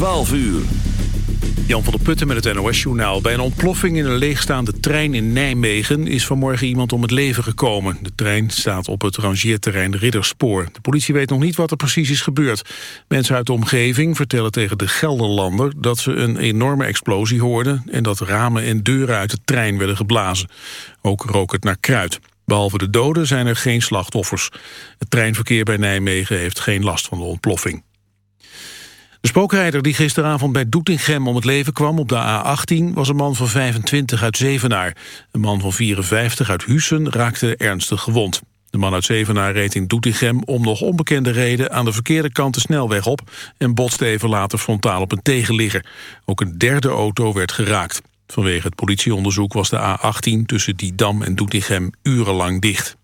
12 uur. Jan van der Putten met het NOS-journaal. Bij een ontploffing in een leegstaande trein in Nijmegen... is vanmorgen iemand om het leven gekomen. De trein staat op het rangeerterrein Ridderspoor. De politie weet nog niet wat er precies is gebeurd. Mensen uit de omgeving vertellen tegen de Gelderlander... dat ze een enorme explosie hoorden... en dat ramen en deuren uit de trein werden geblazen. Ook rook het naar kruid. Behalve de doden zijn er geen slachtoffers. Het treinverkeer bij Nijmegen heeft geen last van de ontploffing. De spookrijder die gisteravond bij Doetinchem om het leven kwam op de A18 was een man van 25 uit Zevenaar. Een man van 54 uit Hussen raakte ernstig gewond. De man uit Zevenaar reed in Doetinchem om nog onbekende reden aan de verkeerde kant de snelweg op en botste even later frontaal op een tegenligger. Ook een derde auto werd geraakt. Vanwege het politieonderzoek was de A18 tussen Didam en Doetinchem urenlang dicht.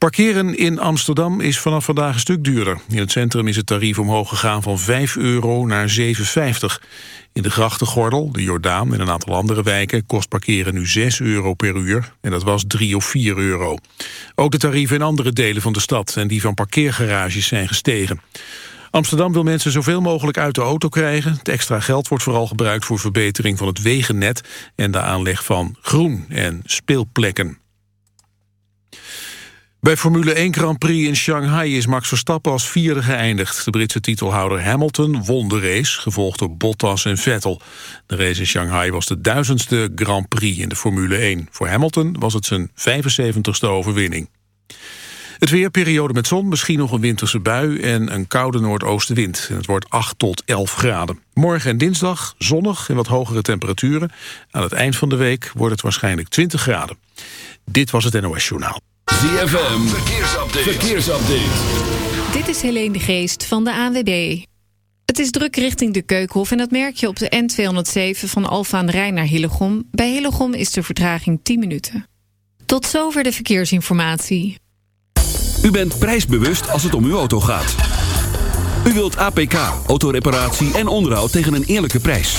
Parkeren in Amsterdam is vanaf vandaag een stuk duurder. In het centrum is het tarief omhoog gegaan van 5 euro naar 7,50. In de grachtengordel, de Jordaan en een aantal andere wijken... kost parkeren nu 6 euro per uur en dat was 3 of 4 euro. Ook de tarieven in andere delen van de stad... en die van parkeergarages zijn gestegen. Amsterdam wil mensen zoveel mogelijk uit de auto krijgen. Het extra geld wordt vooral gebruikt voor verbetering van het wegennet... en de aanleg van groen en speelplekken. Bij Formule 1 Grand Prix in Shanghai is Max Verstappen als vierde geëindigd. De Britse titelhouder Hamilton won de race, gevolgd door Bottas en Vettel. De race in Shanghai was de duizendste Grand Prix in de Formule 1. Voor Hamilton was het zijn 75ste overwinning. Het weerperiode met zon, misschien nog een winterse bui en een koude noordoostenwind. Het wordt 8 tot 11 graden. Morgen en dinsdag zonnig en wat hogere temperaturen. Aan het eind van de week wordt het waarschijnlijk 20 graden. Dit was het NOS Journaal. ZFM, verkeersupdate. verkeersupdate. Dit is Helene de Geest van de ANWB. Het is druk richting de Keukenhof en dat merk je op de N207 van Alfa aan de Rijn naar Hillegom. Bij Hillegom is de vertraging 10 minuten. Tot zover de verkeersinformatie. U bent prijsbewust als het om uw auto gaat. U wilt APK, autoreparatie en onderhoud tegen een eerlijke prijs.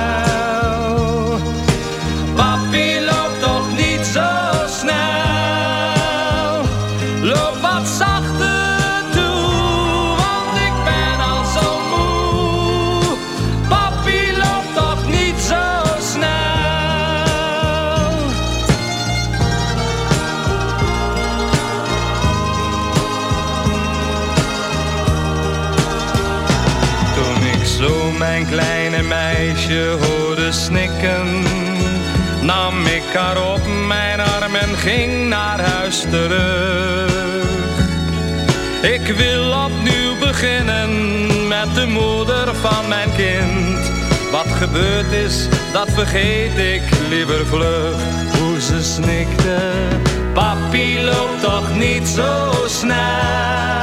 ging naar huis terug. Ik wil opnieuw beginnen met de moeder van mijn kind. Wat gebeurd is, dat vergeet ik liever vlug. Hoe ze snikte, papi loopt toch niet zo snel.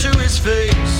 to his face.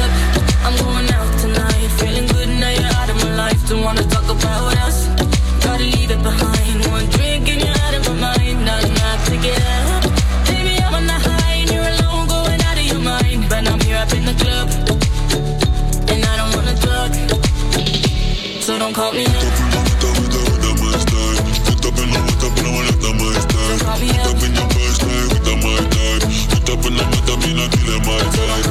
You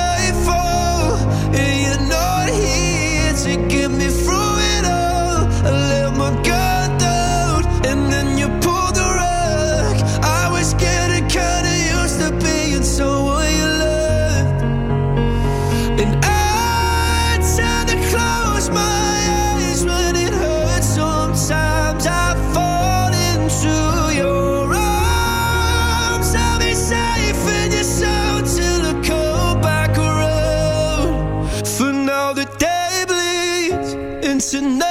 listen now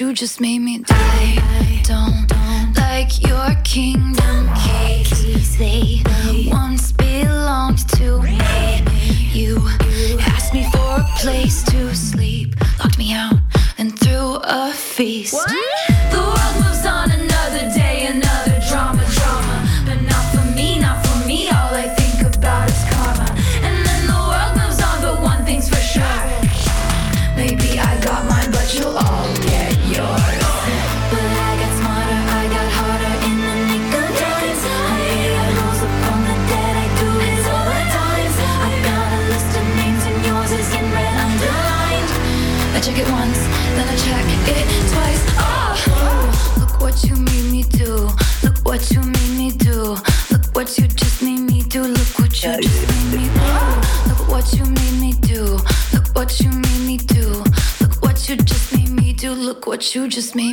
you just made you just made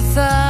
the sun